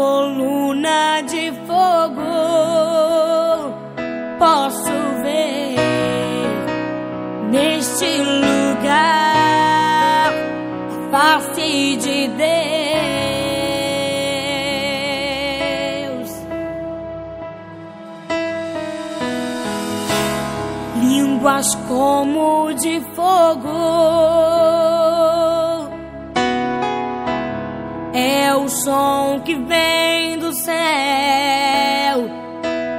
coluna de fogo posso ver neste lugar a face de Deus. Línguas como de fogo. É o som que vem do céu.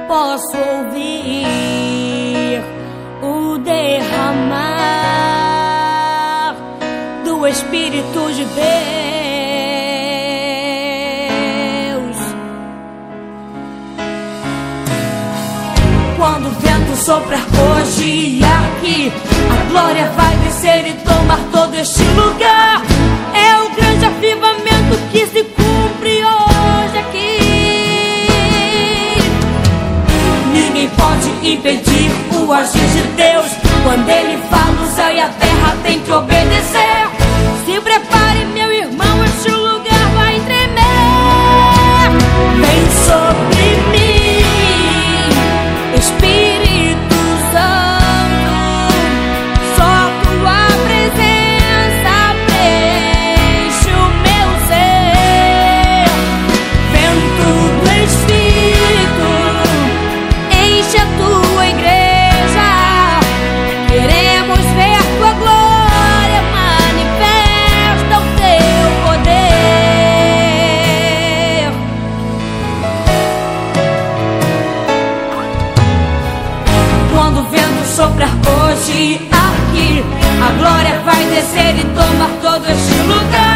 Posso ouvir o derramar do Espírito de Deus. Quando o vento soprar hoje aqui, a glória vai descer e tomar todo este lugar. É o grande avivamento agir de Deus. Quando Ele fala, o céu e a terra tem que obedecer. Se prepare, descer e tomar todo este lugar.